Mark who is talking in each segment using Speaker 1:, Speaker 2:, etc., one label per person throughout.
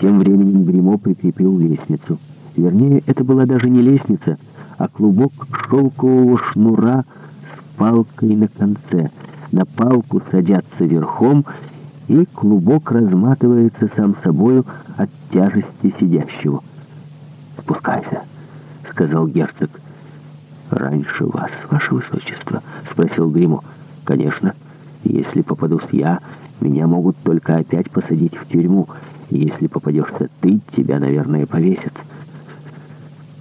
Speaker 1: Тем временем Гремо прикрепил лестницу. Вернее, это была даже не лестница, а клубок шелкового шнура с палкой на конце. На палку садятся верхом, и клубок разматывается сам собою от тяжести сидящего. «Спускайся», — сказал герцог. «Раньше вас, ваше высочество», — спросил Гримо. «Конечно, если попадусь я, меня могут только опять посадить в тюрьму». Если попадешься ты, тебя, наверное, повесят.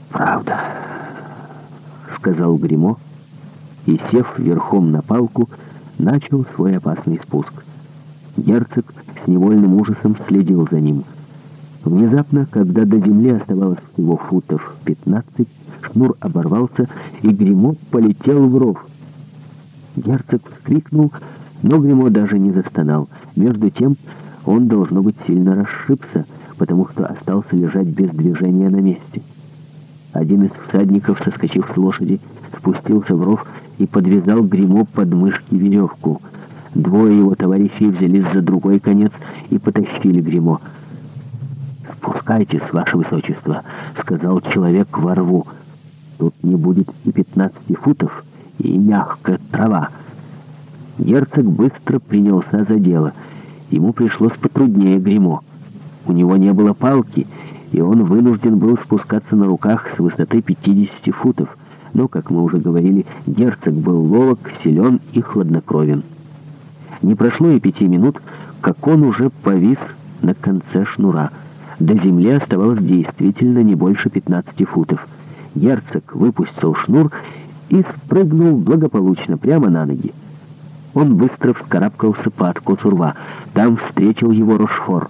Speaker 1: Правда, сказал Гримо и, сев верхом на палку, начал свой опасный спуск. Герцог с невольным ужасом следил за ним. Внезапно, когда до земли оставалось всего футов 15, шнур оборвался, и Гримо полетел в ров. Герцог вскрикнул, но Гримо даже не застонал. Между тем он, должно быть, сильно расшибся, потому что остался лежать без движения на месте. Один из всадников, соскочив с лошади, спустился в ров и подвязал гримо под мышки веревку. Двое его товарищей взялись за другой конец и потащили гримо. «Спускайтесь, ваше высочество», — сказал человек во рву. «Тут не будет и пятнадцати футов, и мягкая трава». Герцог быстро принялся за дело — Ему пришлось потруднее гримо. У него не было палки, и он вынужден был спускаться на руках с высоты 50 футов. Но, как мы уже говорили, герцог был ловок, силен и хладнокровен. Не прошло и пяти минут, как он уже повис на конце шнура. До земли оставалось действительно не больше 15 футов. Герцог выпустил шнур и спрыгнул благополучно прямо на ноги. Он быстро вскарабкался по откосу рва. Там встретил его Рошфор.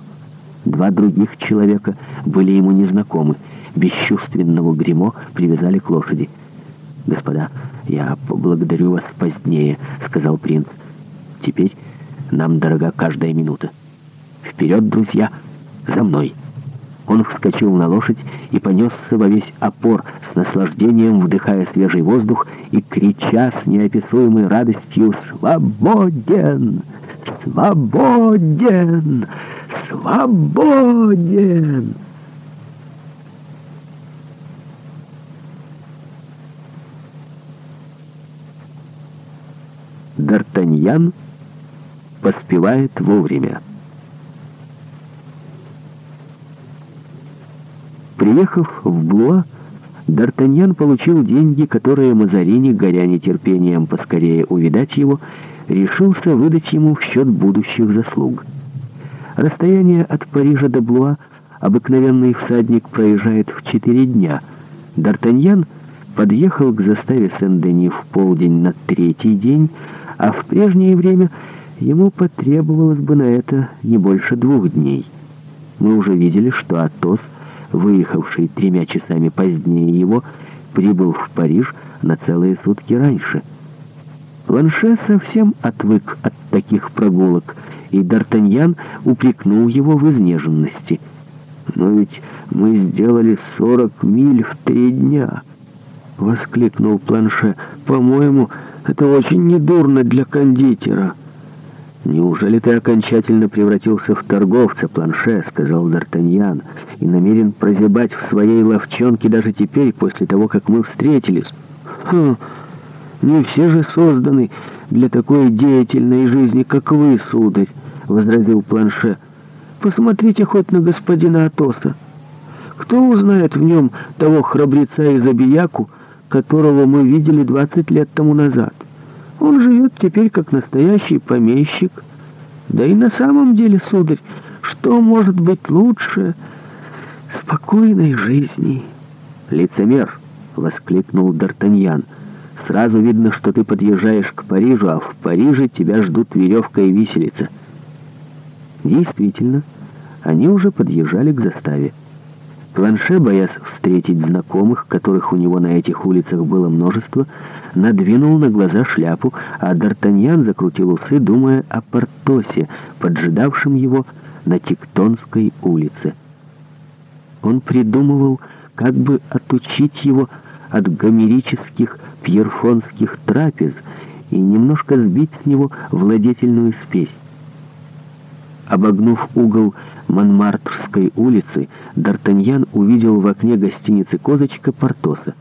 Speaker 1: Два других человека были ему незнакомы. Бесчувственного гримо привязали к лошади. «Господа, я поблагодарю вас позднее», — сказал принц. «Теперь нам дорога каждая минута. Вперед, друзья, за мной!» Он вскочил на лошадь и понесся во весь опор, с наслаждением вдыхая свежий воздух и крича с неописуемой радостью «Свободен! Свободен! Свободен!» Д'Артаньян поспевает вовремя. Приехав в Блуа, Д'Артаньян получил деньги, которые Мазарини, горя нетерпением поскорее увидать его, решился выдать ему в счет будущих заслуг. Расстояние от Парижа до Блуа обыкновенный всадник проезжает в четыре дня. Д'Артаньян подъехал к заставе Сен-Дени в полдень на третий день, а в прежнее время ему потребовалось бы на это не больше двух дней. Мы уже видели, что Атос – выехавший тремя часами позднее его, прибыл в Париж на целые сутки раньше. Ланше совсем отвык от таких прогулок, и Д'Артаньян упрекнул его в изнеженности. «Но ведь мы сделали сорок миль в три дня!» — воскликнул Планше. «По-моему, это очень недурно для кондитера». «Неужели ты окончательно превратился в торговца, планше?» — сказал Д'Артаньян. «И намерен прозябать в своей ловчонке даже теперь, после того, как мы встретились». «Хм, не все же созданы для такой деятельной жизни, как вы, сударь», — возразил планше. «Посмотрите хоть на господина Атоса. Кто узнает в нем того храбреца и забияку, которого мы видели двадцать лет тому назад?» Он живет теперь как настоящий помещик. Да и на самом деле, сударь, что может быть лучше спокойной жизни? Лицемер, воскликнул Д'Артаньян. Сразу видно, что ты подъезжаешь к Парижу, а в Париже тебя ждут веревка и виселица. Действительно, они уже подъезжали к заставе. Планше, боясь встретить знакомых, которых у него на этих улицах было множество, надвинул на глаза шляпу, а Д'Артаньян закрутил усы, думая о Портосе, поджидавшем его на Тектонской улице. Он придумывал, как бы отучить его от гомерических пьерфонских трапез и немножко сбить с него владетельную спесь. Обогнув угол Монмартрской улицы, Д'Артаньян увидел в окне гостиницы «Козочка» Портоса.